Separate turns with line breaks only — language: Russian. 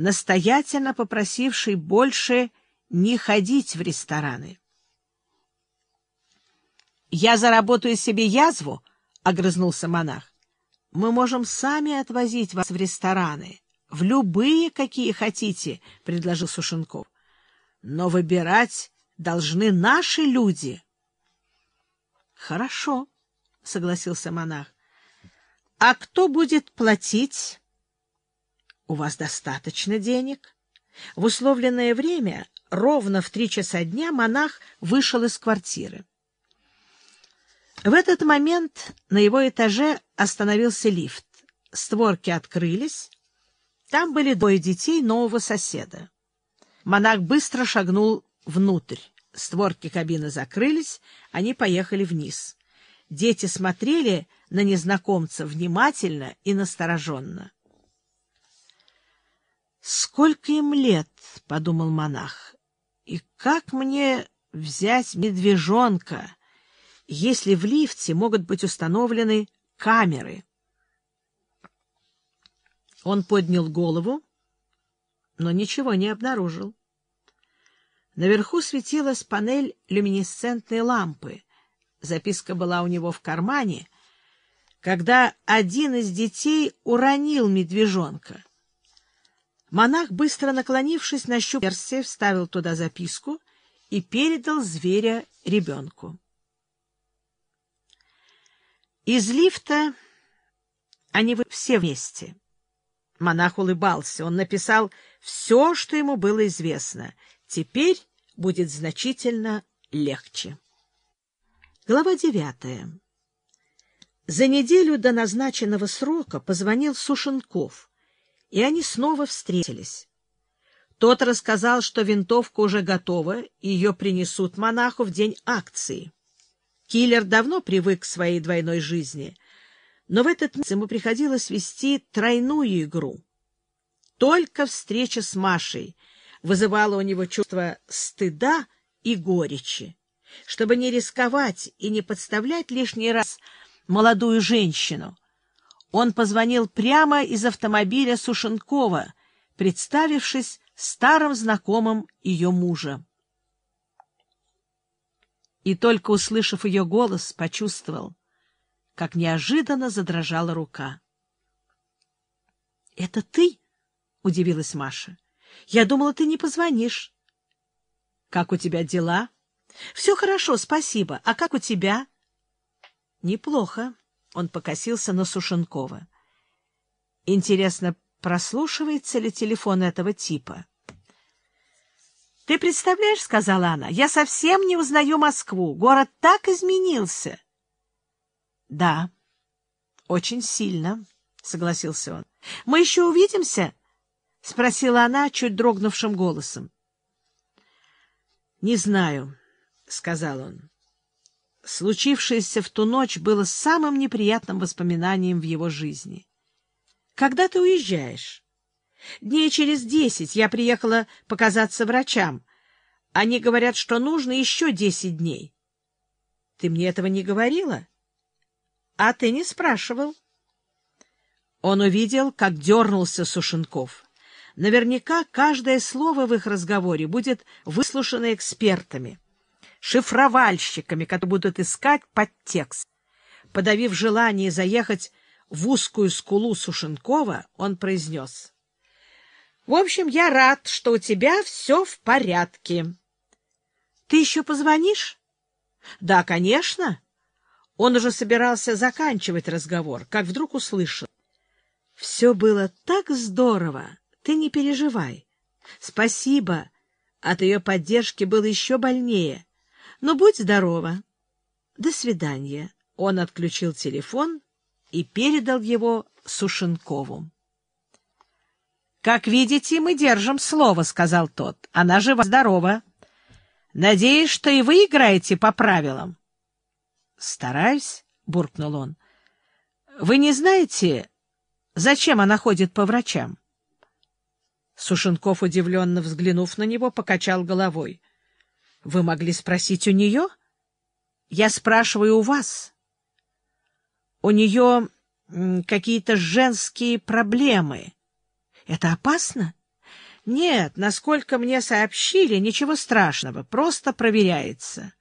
настоятельно попросивший больше не ходить в рестораны. «Я заработаю себе язву», — огрызнулся монах. «Мы можем сами отвозить вас в рестораны, в любые, какие хотите», — предложил Сушенков. «Но выбирать должны наши люди». «Хорошо», — согласился монах. «А кто будет платить?» «У вас достаточно денег?» В условленное время, ровно в три часа дня, монах вышел из квартиры. В этот момент на его этаже остановился лифт. Створки открылись. Там были двое детей нового соседа. Монах быстро шагнул внутрь. Створки кабины закрылись, они поехали вниз. Дети смотрели на незнакомца внимательно и настороженно. «Сколько им лет?» — подумал монах. «И как мне взять медвежонка?» если в лифте могут быть установлены камеры. Он поднял голову, но ничего не обнаружил. Наверху светилась панель люминесцентной лампы. Записка была у него в кармане, когда один из детей уронил медвежонка. Монах, быстро наклонившись, нащупал перстия, вставил туда записку и передал зверя ребенку. Из лифта они все вместе. Монах улыбался. Он написал все, что ему было известно. Теперь будет значительно легче. Глава девятая. За неделю до назначенного срока позвонил Сушенков, и они снова встретились. Тот рассказал, что винтовка уже готова, и ее принесут монаху в день акции. Киллер давно привык к своей двойной жизни, но в этот месяц ему приходилось вести тройную игру. Только встреча с Машей вызывала у него чувство стыда и горечи. Чтобы не рисковать и не подставлять лишний раз молодую женщину, он позвонил прямо из автомобиля Сушенкова, представившись старым знакомым ее мужа и, только услышав ее голос, почувствовал, как неожиданно задрожала рука. — Это ты? — удивилась Маша. — Я думала, ты не позвонишь. — Как у тебя дела? — Все хорошо, спасибо. А как у тебя? — Неплохо. Он покосился на Сушенкова. — Интересно, прослушивается ли телефон этого типа? — «Ты представляешь, — сказала она, — я совсем не узнаю Москву. Город так изменился». «Да, очень сильно», — согласился он. «Мы еще увидимся?» — спросила она чуть дрогнувшим голосом. «Не знаю», — сказал он. Случившееся в ту ночь было самым неприятным воспоминанием в его жизни. «Когда ты уезжаешь?» Дней через десять я приехала показаться врачам. Они говорят, что нужно еще десять дней. Ты мне этого не говорила? А ты не спрашивал. Он увидел, как дернулся Сушенков. Наверняка каждое слово в их разговоре будет выслушано экспертами, шифровальщиками, которые будут искать подтекст. Подавив желание заехать в узкую скулу Сушенкова, он произнес — в общем, я рад, что у тебя все в порядке. Ты еще позвонишь? Да, конечно. Он уже собирался заканчивать разговор, как вдруг услышал. Все было так здорово, ты не переживай. Спасибо. От ее поддержки было еще больнее. Но будь здорова. До свидания. Он отключил телефон и передал его Сушенкову. — Как видите, мы держим слово, — сказал тот. — Она жива-здорова. Надеюсь, что и вы играете по правилам. — Стараюсь, — буркнул он. — Вы не знаете, зачем она ходит по врачам? Сушенков, удивленно взглянув на него, покачал головой. — Вы могли спросить у нее? — Я спрашиваю у вас. — У нее какие-то женские проблемы. — это опасно? Нет, насколько мне сообщили, ничего страшного, просто проверяется.